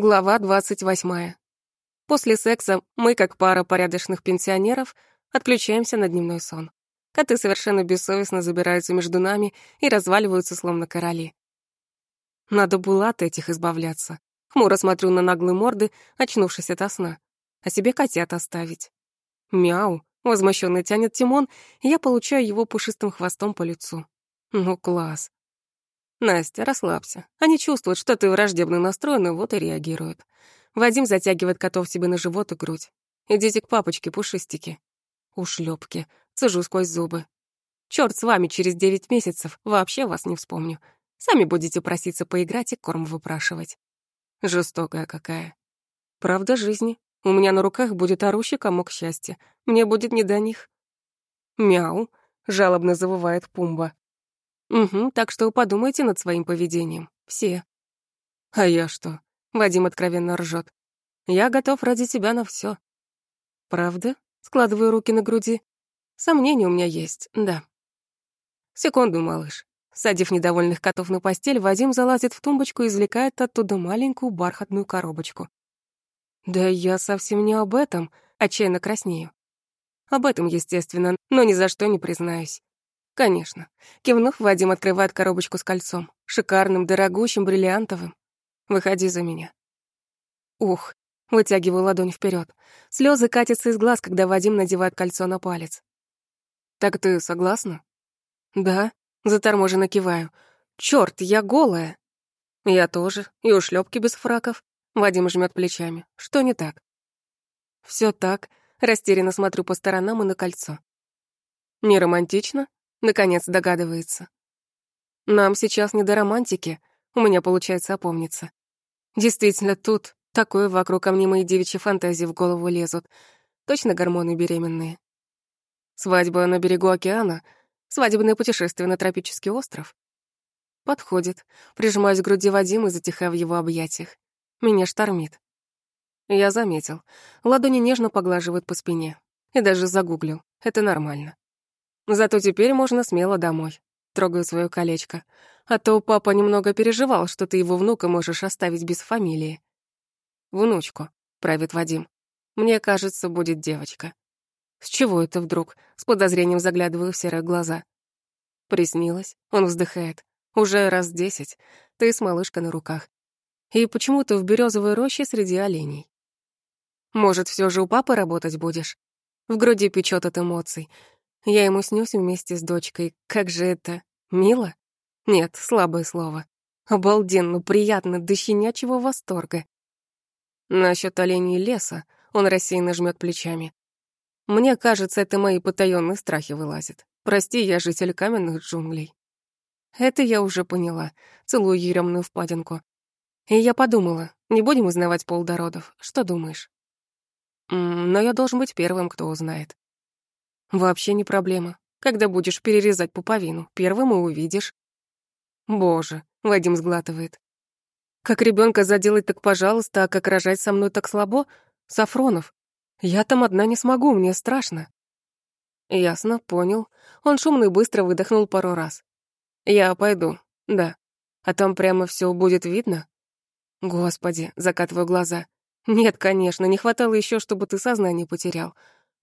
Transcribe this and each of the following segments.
Глава 28. После секса мы, как пара порядочных пенсионеров, отключаемся на дневной сон. Коты совершенно бессовестно забираются между нами и разваливаются, словно короли. Надо было от этих избавляться. Хмуро смотрю на наглые морды, очнувшись от сна. А себе котят оставить. Мяу. Возмущенно тянет Тимон, и я получаю его пушистым хвостом по лицу. Ну, класс. Настя, расслабься. Они чувствуют, что ты враждебно настроена, вот и реагируют. Вадим затягивает котов себе на живот и грудь. Идите к папочке, пушистики. Ушлепки. Цежу сквозь зубы. Черт с вами, через девять месяцев вообще вас не вспомню. Сами будете проситься поиграть и корм выпрашивать. Жестокая какая. Правда жизни. У меня на руках будет орущий комок счастья. Мне будет не до них. Мяу, жалобно завывает Пумба. Угу, так что подумайте над своим поведением. Все. А я что? Вадим откровенно ржет. Я готов ради тебя на все. Правда? Складываю руки на груди. Сомнения у меня есть, да. Секунду, малыш. Садив недовольных котов на постель, Вадим залазит в тумбочку и извлекает оттуда маленькую бархатную коробочку. Да я совсем не об этом, отчаянно краснею. Об этом, естественно, но ни за что не признаюсь. «Конечно». Кивнув, Вадим открывает коробочку с кольцом. Шикарным, дорогущим, бриллиантовым. «Выходи за меня». Ух, вытягиваю ладонь вперед. Слезы катятся из глаз, когда Вадим надевает кольцо на палец. «Так ты согласна?» «Да», — заторможенно киваю. «Чёрт, я голая». «Я тоже, и ушлёпки без фраков». Вадим жмёт плечами. «Что не так?» «Всё так», — растерянно смотрю по сторонам и на кольцо. «Не романтично?» Наконец догадывается. Нам сейчас не до романтики, у меня получается опомниться. Действительно, тут такое вокруг, а мне мои девичьи фантазии в голову лезут. Точно гормоны беременные. Свадьба на берегу океана, свадебное путешествие на тропический остров. Подходит. Прижимаюсь к груди Вадима и затихаю в его объятиях. Меня штормит. Я заметил. Ладони нежно поглаживают по спине. И даже загуглил. Это нормально. Зато теперь можно смело домой. Трогаю свое колечко. А то папа немного переживал, что ты его внука можешь оставить без фамилии. Внучку, правит Вадим. Мне кажется, будет девочка. С чего это вдруг? С подозрением заглядываю в серые глаза. Приснилось. Он вздыхает. Уже раз десять. Ты с малышкой на руках. И почему-то в березовой роще среди оленей. Может, все же у папы работать будешь? В груди печет от эмоций. Я ему снюсь вместе с дочкой. Как же это? Мило? Нет, слабое слово. Обалденно, приятно, до щенячьего восторга. Насчет оленей леса он рассеянно жмет плечами. Мне кажется, это мои потаённые страхи вылазят. Прости, я житель каменных джунглей. Это я уже поняла. Целую еремную впадинку. И я подумала, не будем узнавать полдородов. Что думаешь? Но я должен быть первым, кто узнает. Вообще не проблема. Когда будешь перерезать пуповину, первым и увидишь. Боже, Вадим сглатывает. Как ребенка заделать, так пожалуйста, а как рожать со мной так слабо? Сафронов. Я там одна не смогу, мне страшно. Ясно, понял. Он шумно и быстро выдохнул пару раз. Я пойду, да. А там прямо все будет видно? Господи, закатываю глаза. Нет, конечно, не хватало еще, чтобы ты сознание потерял.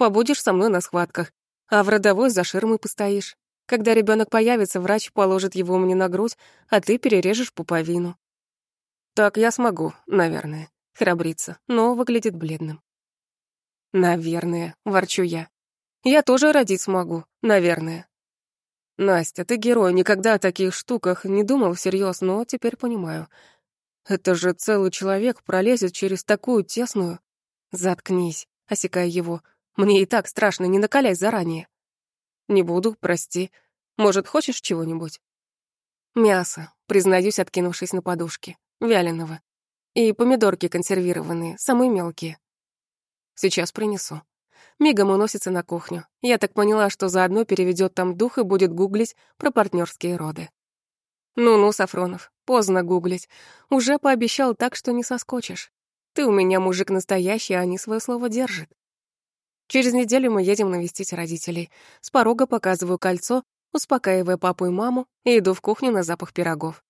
Побудешь со мной на схватках, а в родовой за ширмой постоишь. Когда ребенок появится, врач положит его мне на грудь, а ты перережешь пуповину. Так я смогу, наверное, храбриться, но выглядит бледным. Наверное, ворчу я. Я тоже родить смогу, наверное. Настя, ты герой, никогда о таких штуках не думал всерьез, но теперь понимаю. Это же целый человек пролезет через такую тесную... Заткнись, осекая его. Мне и так страшно, не накаляй заранее. Не буду, прости. Может, хочешь чего-нибудь? Мясо, признаюсь, откинувшись на подушке. Вяленого. И помидорки консервированные, самые мелкие. Сейчас принесу. Мигом уносится на кухню. Я так поняла, что заодно переведет там дух и будет гуглить про партнерские роды. Ну-ну, Сафронов, поздно гуглить. Уже пообещал так, что не соскочишь. Ты у меня мужик настоящий, а они свое слово держат. Через неделю мы едем навестить родителей. С порога показываю кольцо, успокаивая папу и маму, и иду в кухню на запах пирогов.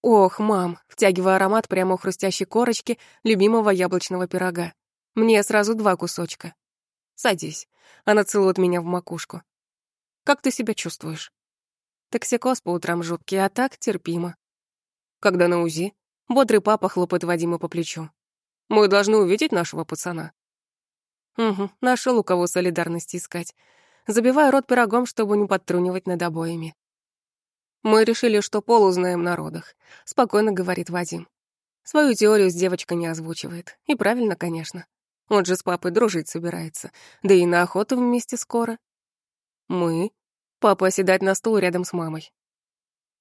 Ох, мам, втягивая аромат прямо у хрустящей корочки любимого яблочного пирога. Мне сразу два кусочка. Садись. Она целует меня в макушку. Как ты себя чувствуешь? Токсикоз по утрам жуткий, а так терпимо. Когда на УЗИ, бодрый папа хлопает Вадима по плечу. Мы должны увидеть нашего пацана. Угу, нашел у кого солидарности искать. Забиваю рот пирогом, чтобы не подтрунивать над обоями. Мы решили, что пол узнаем на родах, спокойно говорит Вадим. Свою теорию с девочкой не озвучивает. И правильно, конечно. Он же с папой дружить собирается. Да и на охоту вместе скоро. Мы? Папа оседает на стул рядом с мамой.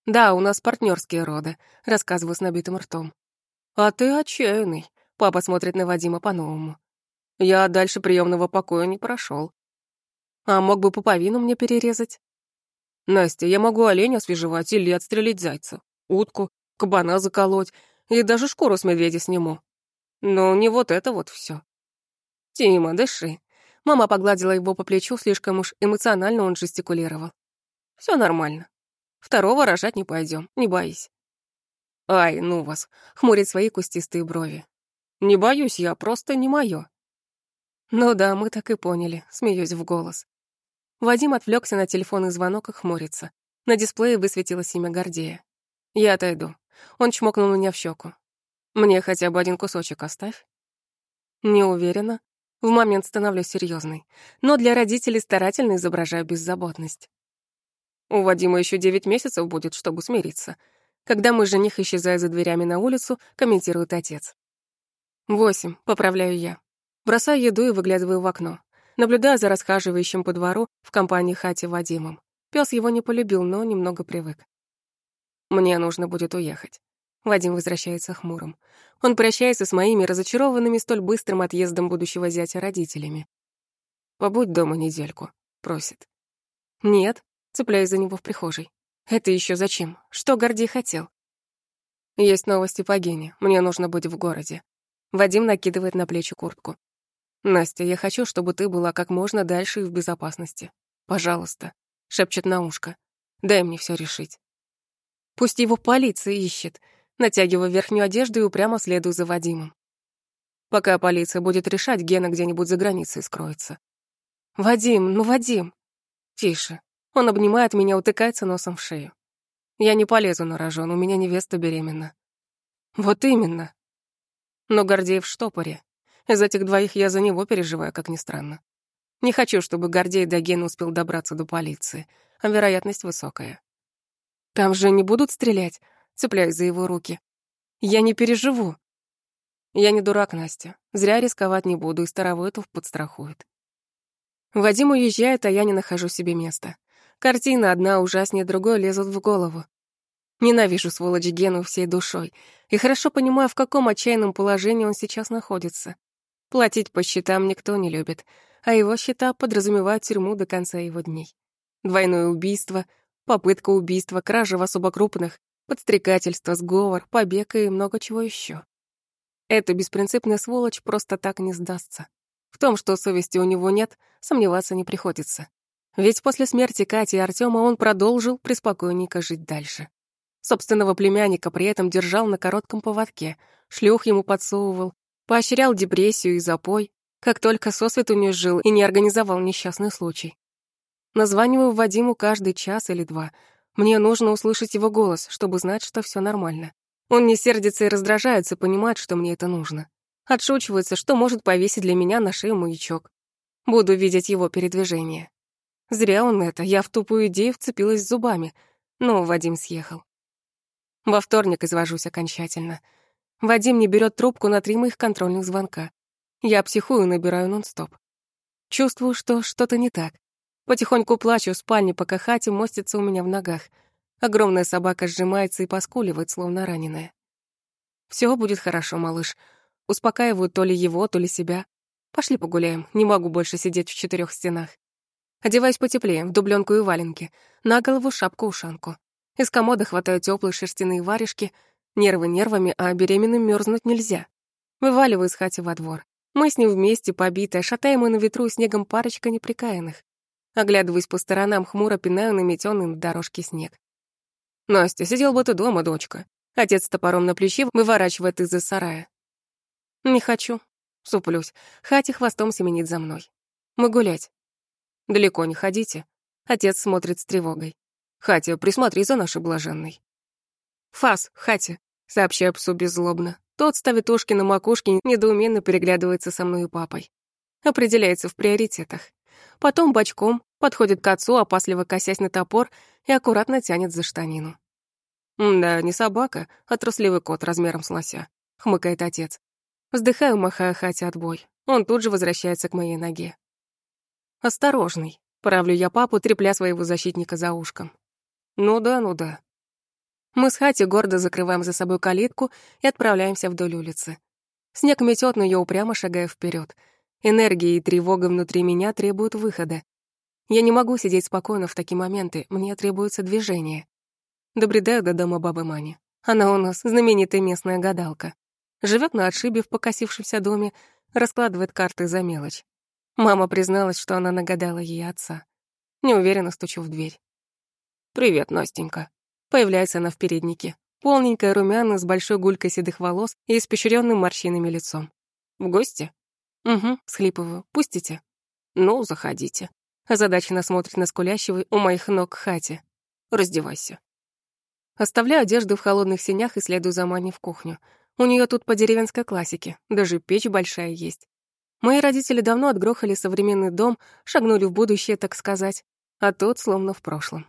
Да, у нас партнерские роды, рассказываю с набитым ртом. А ты отчаянный. Папа смотрит на Вадима по-новому. Я дальше приемного покоя не прошел. А мог бы пуповину мне перерезать? Настя, я могу оленя освежевать или отстрелить зайца, утку, кабана заколоть и даже шкуру с медведя сниму. Но не вот это вот все. Тима, дыши. Мама погладила его по плечу, слишком уж эмоционально он жестикулировал. Все нормально. Второго рожать не пойдем, не боись. Ай, ну вас, хмурит свои кустистые брови. Не боюсь я, просто не моё. Ну да, мы так и поняли, смеюсь в голос. Вадим отвлекся на телефонный звонок и хмурится. На дисплее высветилось имя Гордея. Я отойду. Он чмокнул меня в щеку. Мне хотя бы один кусочек оставь. Не уверена. В момент становлюсь серьезной, но для родителей старательно изображаю беззаботность. У Вадима еще девять месяцев будет, чтобы смириться. Когда мой жених исчезает за дверями на улицу, комментирует отец. Восемь, поправляю я. Бросаю еду и выглядываю в окно. Наблюдаю за расхаживающим по двору в компании Хати Вадимом. Пес его не полюбил, но немного привык. Мне нужно будет уехать. Вадим возвращается хмурым. Он прощается с моими разочарованными столь быстрым отъездом будущего зятя родителями. «Побудь дома недельку», — просит. «Нет», — цепляюсь за него в прихожей. «Это еще зачем? Что Гордей хотел?» «Есть новости по Гене. Мне нужно быть в городе». Вадим накидывает на плечи куртку. «Настя, я хочу, чтобы ты была как можно дальше и в безопасности. Пожалуйста», — шепчет на ушко. «Дай мне все решить». «Пусть его полиция ищет», натягиваю верхнюю одежду и упрямо следую за Вадимом. Пока полиция будет решать, Гена где-нибудь за границей скроется. «Вадим, ну, Вадим!» «Тише». Он обнимает меня, утыкается носом в шею. «Я не полезу на рожон, у меня невеста беременна». «Вот именно». Но Гордеев в штопоре. Из этих двоих я за него переживаю, как ни странно. Не хочу, чтобы Гордей до Гена успел добраться до полиции, а вероятность высокая. «Там же не будут стрелять?» цепляюсь за его руки. «Я не переживу». Я не дурак, Настя. Зря рисковать не буду, и Старовойтов подстрахует. Вадим уезжает, а я не нахожу себе места. Картина одна ужаснее другой лезут в голову. Ненавижу сволочь Гену всей душой и хорошо понимаю, в каком отчаянном положении он сейчас находится. Платить по счетам никто не любит, а его счета подразумевают тюрьму до конца его дней. Двойное убийство, попытка убийства, кража в особо крупных, подстрекательство, сговор, побег и много чего еще. Эта беспринципная сволочь просто так не сдастся. В том, что совести у него нет, сомневаться не приходится. Ведь после смерти Кати и Артема он продолжил преспокойненько жить дальше. Собственного племянника при этом держал на коротком поводке, шлюх ему подсовывал, поощрял депрессию и запой, как только сосвету не жил и не организовал несчастный случай. Названиваю Вадиму каждый час или два, мне нужно услышать его голос, чтобы знать, что все нормально. Он не сердится и раздражается, понимает, что мне это нужно. Отшучивается, что может повесить для меня на шею маячок. Буду видеть его передвижение. Зря он это, я в тупую идею вцепилась зубами, но Вадим съехал. Во вторник извожусь окончательно. Вадим не берет трубку на три моих контрольных звонка. Я психую, набираю нон-стоп. Чувствую, что что-то не так. Потихоньку плачу в спальне, пока Хати мостится у меня в ногах. Огромная собака сжимается и поскуливает, словно раненая. Все будет хорошо, малыш. Успокаиваю то ли его, то ли себя. Пошли погуляем, не могу больше сидеть в четырех стенах. Одеваюсь потеплее, в дубленку и валенки, на голову шапку-ушанку. Из комода хватаю теплые шерстяные варежки, нервы нервами, а беременным мерзнуть нельзя. Вываливаю из хати во двор. Мы с ним вместе, побитая, шатаемая на ветру снегом парочка неприкаянных. Оглядываясь по сторонам, хмуро пинаю наметенный на дорожке снег. «Настя, сидел бы ты дома, дочка. Отец топором на плече выворачивает из-за сарая. Не хочу. Суплюсь. Хати хвостом семенит за мной. Мы гулять. Далеко не ходите. Отец смотрит с тревогой. Хатя, присмотри за нашей блаженной. Фас, Хатя, сообщаю псу беззлобно. Тот ставит ушки на макушке, недоуменно переглядывается со мной и папой. Определяется в приоритетах. Потом бочком подходит к отцу, опасливо косясь на топор, и аккуратно тянет за штанину. «Да, не собака, а трусливый кот размером с лося», — хмыкает отец. Вздыхаю, махая Хате отбой. Он тут же возвращается к моей ноге. «Осторожный», — правлю я папу, трепля своего защитника за ушком. «Ну да, ну да». Мы с Хати гордо закрываем за собой калитку и отправляемся вдоль улицы. Снег метет, но я упрямо шагаю вперед. Энергия и тревога внутри меня требуют выхода. Я не могу сидеть спокойно в такие моменты, мне требуется движение. Добредаю до дома бабы Мани. Она у нас знаменитая местная гадалка. Живет на отшибе в покосившемся доме, раскладывает карты за мелочь. Мама призналась, что она нагадала ей отца. Неуверенно стучу в дверь. «Привет, Настенька». Появляется она в переднике. Полненькая, румяная, с большой гулькой седых волос и испещренным морщинами лицом. «В гости?» «Угу», — схлипываю. «Пустите?» «Ну, заходите». Озадаченно смотрит на скулящего у моих ног хате. «Раздевайся». Оставляю одежду в холодных сенях и следую за Маней в кухню. У нее тут по деревенской классике, даже печь большая есть. Мои родители давно отгрохали современный дом, шагнули в будущее, так сказать, а тот словно в прошлом.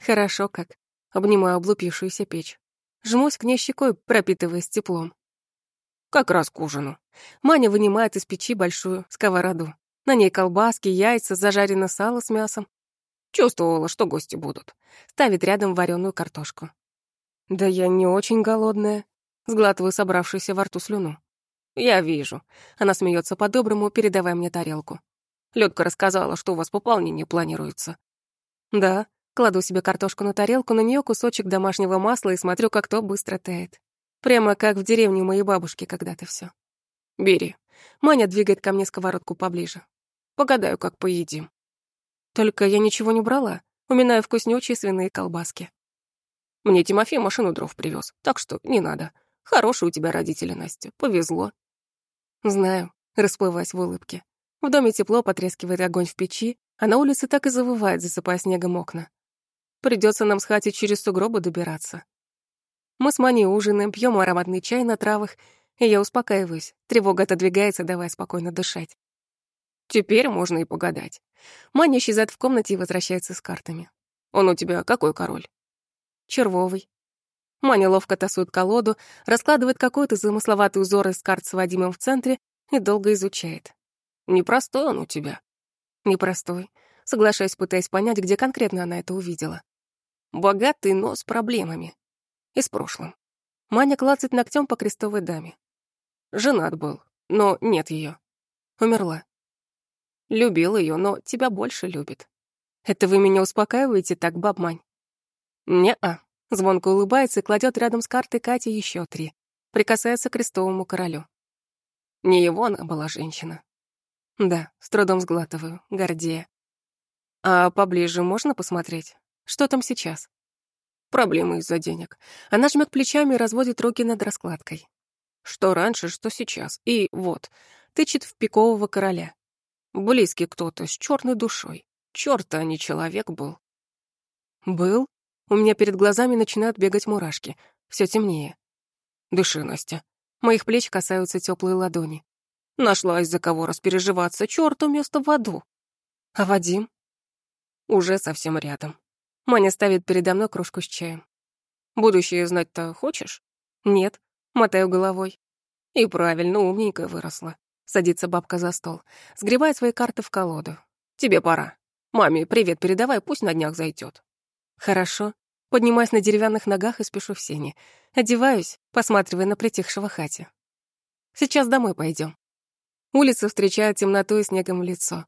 Хорошо как. Обнимаю облупившуюся печь. Жмусь к ней щекой, пропитываясь теплом. Как раз к ужину. Маня вынимает из печи большую сковороду. На ней колбаски, яйца, зажарено сало с мясом. Чувствовала, что гости будут. Ставит рядом вареную картошку. Да я не очень голодная. Сглатываю собравшуюся во рту слюну. «Я вижу». Она смеется по-доброму, передавая мне тарелку. Людка рассказала, что у вас пополнение планируется. Да, кладу себе картошку на тарелку, на нее кусочек домашнего масла и смотрю, как то быстро тает. Прямо как в деревне моей бабушки когда-то все. Бери. Маня двигает ко мне сковородку поближе. Погадаю, как поедим. Только я ничего не брала. Уминаю вкуснючие свиные колбаски. Мне Тимофей машину дров привез, так что не надо. Хорошие у тебя родители, Настя, повезло. Знаю, расплываясь в улыбке. В доме тепло, потрескивает огонь в печи, а на улице так и завывает, засыпая снегом окна. Придется нам с хати через сугробы добираться. Мы с Маней ужинаем, пьем ароматный чай на травах, и я успокаиваюсь. Тревога отодвигается, давая спокойно дышать. Теперь можно и погадать. Маня исчезает в комнате и возвращается с картами. Он у тебя какой король? Червовый. Маня ловко тасует колоду, раскладывает какой-то замысловатый узор из карт с Вадимом в центре и долго изучает. Непростой он у тебя. Непростой. Соглашаюсь, пытаясь понять, где конкретно она это увидела. Богатый, но с проблемами. И с прошлым. Маня клацает ногтем по крестовой даме. Женат был, но нет ее. Умерла. Любил ее, но тебя больше любит. Это вы меня успокаиваете так, баб Мань? Не-а. Звонко улыбается и кладет рядом с картой Кати еще три. Прикасается к крестовому королю. Не его она была женщина. Да, с трудом сглатываю, гордея. А поближе можно посмотреть? Что там сейчас? Проблемы из-за денег. Она жмет плечами и разводит руки над раскладкой. Что раньше, что сейчас. И вот, тычет в пикового короля. Близкий кто-то, с черной душой. Чёрт, а не человек был. Был? У меня перед глазами начинают бегать мурашки. Все темнее. Дыши, Настя. Моих плеч касаются теплые ладони. Нашла из-за кого распереживаться, черту место в аду. А Вадим? Уже совсем рядом. Маня ставит передо мной кружку с чаем. Будущее знать-то хочешь? Нет, мотаю головой. И правильно, умненькая выросла. Садится бабка за стол, сгребает свои карты в колоду. Тебе пора. Маме привет передавай, пусть на днях зайдет. Хорошо. Поднимаюсь на деревянных ногах и спешу в сене. Одеваюсь, посматривая на притихшего хати. Сейчас домой пойдем. Улица встречает темноту и снегом лицо.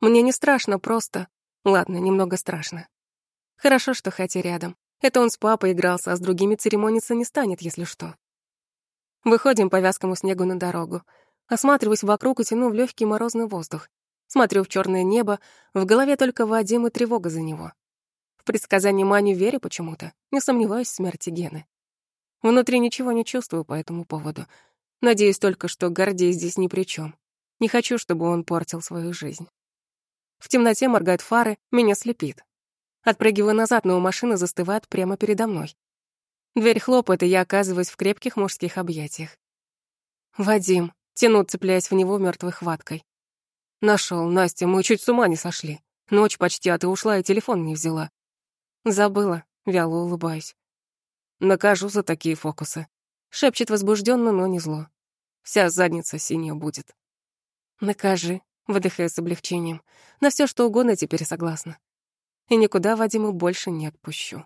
Мне не страшно, просто... Ладно, немного страшно. Хорошо, что Хати рядом. Это он с папой игрался, а с другими церемониться не станет, если что. Выходим по вязкому снегу на дорогу. Осматриваюсь вокруг и тяну в легкий морозный воздух. Смотрю в черное небо, в голове только Вадим и тревога за него. В предсказании Маню верю почему-то, не сомневаюсь в смерти Гены. Внутри ничего не чувствую по этому поводу. Надеюсь только, что Гордей здесь ни при чем. Не хочу, чтобы он портил свою жизнь. В темноте моргают фары, меня слепит. Отпрыгиваю назад, но у машины застывает прямо передо мной. Дверь хлопает, и я оказываюсь в крепких мужских объятиях. Вадим, тянут, цепляясь в него мертвой хваткой. Нашел, Настя, мы чуть с ума не сошли. Ночь почти, а ты ушла и телефон не взяла. Забыла, вяло улыбаюсь. Накажу за такие фокусы. Шепчет возбужденно, но не зло. Вся задница синяя будет. Накажи, выдыхая с облегчением. На все что угодно теперь согласна. И никуда Вадима больше не отпущу.